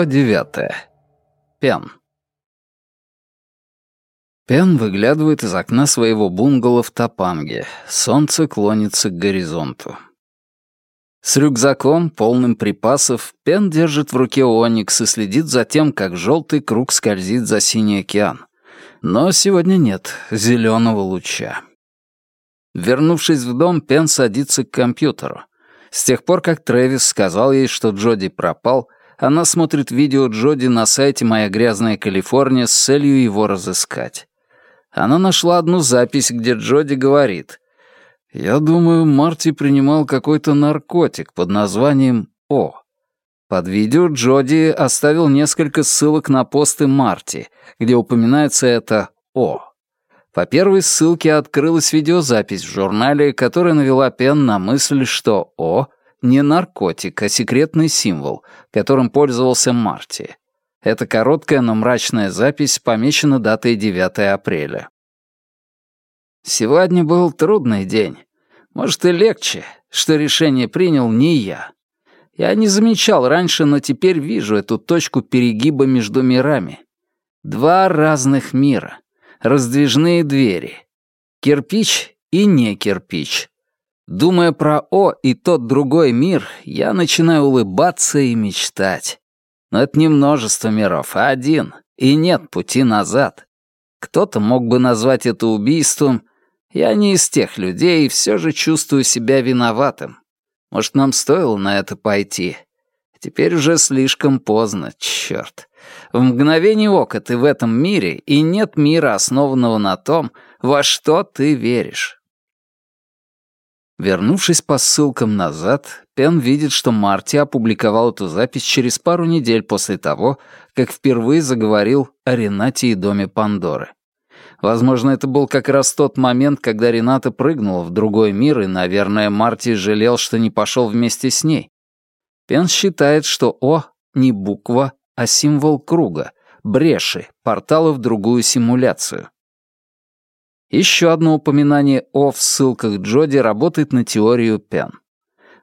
Глава девятая. Пен. Пен выглядывает из окна своего бунгало в Тапанге. Солнце клонится к горизонту. С рюкзаком, полным припасов, Пен держит в руке Оникс и следит за тем, как желтый круг скользит за синий океан. Но сегодня нет зеленого луча. Вернувшись в дом, Пен садится к компьютеру. С тех пор, как Трэвис сказал ей, что Джоди пропал, она смотрит видео Джоди на сайте «Моя грязная Калифорния» с целью его разыскать. Она нашла одну запись, где Джоди говорит «Я думаю, Марти принимал какой-то наркотик под названием О». Под видео Джоди оставил несколько ссылок на посты Марти, где упоминается это О. По первой ссылке открылась видеозапись в журнале, которая навела Пен на мысль, что О — не наркотик, а секретный символ, которым пользовался Марти. Эта короткая, но мрачная запись помечена датой 9 апреля. «Сегодня был трудный день. Может, и легче, что решение принял не я. Я не замечал раньше, но теперь вижу эту точку перегиба между мирами. Два разных мира раздвижные двери. Кирпич и не кирпич. Думая про О и тот другой мир, я начинаю улыбаться и мечтать. Но это не множество миров, а один, и нет пути назад. Кто-то мог бы назвать это убийством. Я не из тех людей и все же чувствую себя виноватым. Может, нам стоило на это пойти? Теперь уже слишком поздно, черт. В мгновение ока ты в этом мире, и нет мира, основанного на том, во что ты веришь. Вернувшись по ссылкам назад, Пен видит, что Марти опубликовал эту запись через пару недель после того, как впервые заговорил о Ренате и доме Пандоры. Возможно, это был как раз тот момент, когда Рената прыгнула в другой мир, и, наверное, Марти жалел, что не пошел вместе с ней. Пен считает, что О — не буква, а символ круга, бреши, портала в другую симуляцию. Еще одно упоминание О в ссылках Джоди работает на теорию Пен.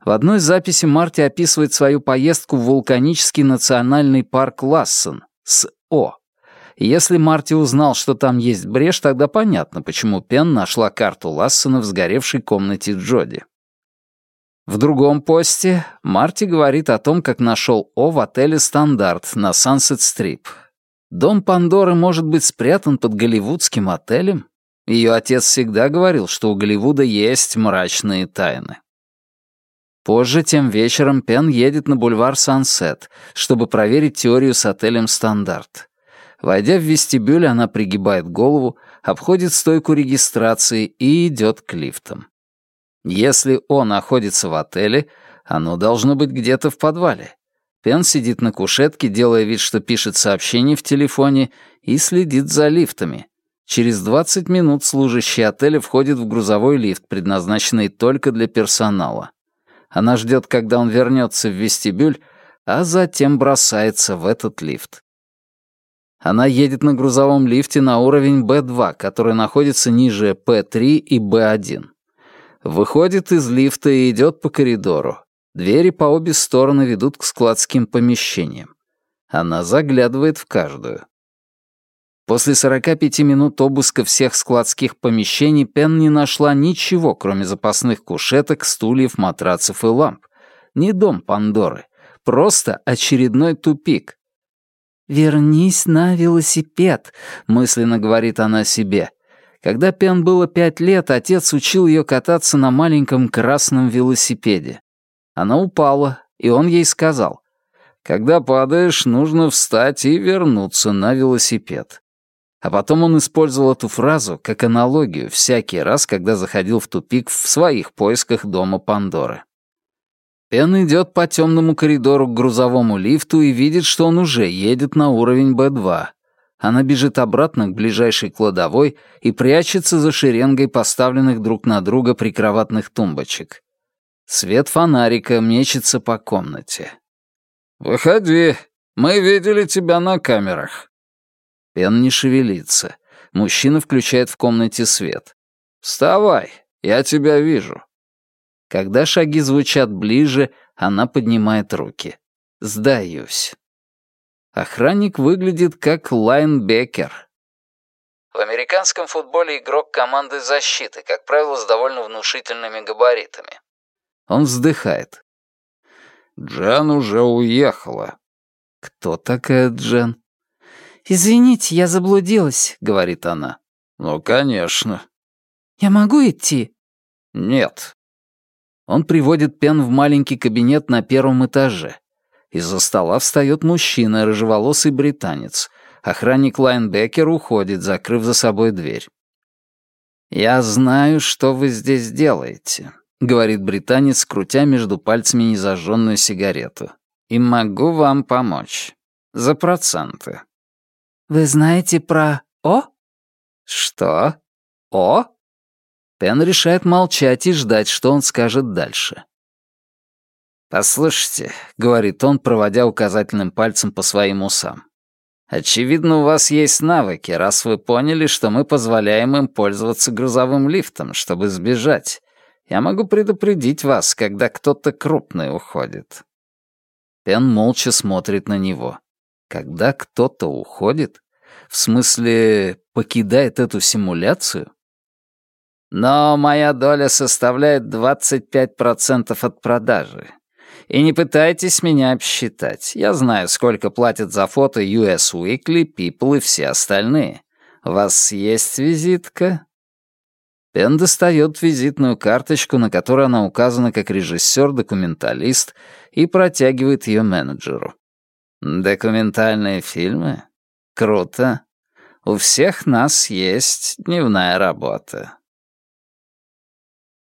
В одной записи Марти описывает свою поездку в вулканический национальный парк Лассон с О. Если Марти узнал, что там есть брешь, тогда понятно, почему Пен нашла карту Лассона в сгоревшей комнате Джоди. В другом посте Марти говорит о том, как нашел О в отеле «Стандарт» на Сансет-Стрип. Дом Пандоры может быть спрятан под голливудским отелем? Ее отец всегда говорил, что у Голливуда есть мрачные тайны. Позже, тем вечером, Пен едет на бульвар Сансет, чтобы проверить теорию с отелем «Стандарт». Войдя в вестибюль, она пригибает голову, обходит стойку регистрации и идет к лифтам. Если он находится в отеле, оно должно быть где-то в подвале. Пен сидит на кушетке, делая вид, что пишет сообщение в телефоне и следит за лифтами. Через 20 минут служащий отеля входит в грузовой лифт, предназначенный только для персонала. Она ждет, когда он вернется в вестибюль, а затем бросается в этот лифт. Она едет на грузовом лифте на уровень Б2, который находится ниже П3 и Б1. Выходит из лифта и идет по коридору. Двери по обе стороны ведут к складским помещениям. Она заглядывает в каждую. После 45 минут обыска всех складских помещений Пен не нашла ничего, кроме запасных кушеток, стульев, матрацев и ламп. Не дом Пандоры. Просто очередной тупик. «Вернись на велосипед», — мысленно говорит она себе. Когда Пен было пять лет, отец учил ее кататься на маленьком красном велосипеде. Она упала, и он ей сказал, «Когда падаешь, нужно встать и вернуться на велосипед». А потом он использовал эту фразу как аналогию всякий раз, когда заходил в тупик в своих поисках дома Пандоры. Пен идет по темному коридору к грузовому лифту и видит, что он уже едет на уровень Б2, она бежит обратно к ближайшей кладовой и прячется за шеренгой поставленных друг на друга прикроватных тумбочек. Свет фонарика мечется по комнате. «Выходи, мы видели тебя на камерах». Пен не шевелится. Мужчина включает в комнате свет. «Вставай, я тебя вижу». Когда шаги звучат ближе, она поднимает руки. «Сдаюсь». Охранник выглядит как лайнбекер. В американском футболе игрок команды защиты, как правило, с довольно внушительными габаритами. Он вздыхает. Джен уже уехала. Кто такая Джен? «Извините, я заблудилась», — говорит она. «Ну, конечно». «Я могу идти?» «Нет». Он приводит Пен в маленький кабинет на первом этаже. Из-за стола встает мужчина, рыжеволосый британец. Охранник Лайнбекер уходит, закрыв за собой дверь. «Я знаю, что вы здесь делаете», — говорит британец, крутя между пальцами незажженную сигарету. «И могу вам помочь. За проценты». «Вы знаете про О?» «Что? О?» Пен решает молчать и ждать, что он скажет дальше. «Послушайте», — говорит он, проводя указательным пальцем по своим усам. «Очевидно, у вас есть навыки, раз вы поняли, что мы позволяем им пользоваться грузовым лифтом, чтобы сбежать. Я могу предупредить вас, когда кто-то крупный уходит». Пен молча смотрит на него. Когда кто-то уходит? В смысле, покидает эту симуляцию? Но моя доля составляет 25% от продажи. И не пытайтесь меня обсчитать. Я знаю, сколько платят за фото US Weekly, People и все остальные. У вас есть визитка?» Пен достает визитную карточку, на которой она указана как режиссер-документалист, и протягивает ее менеджеру. «Документальные фильмы? Круто. У всех нас есть дневная работа.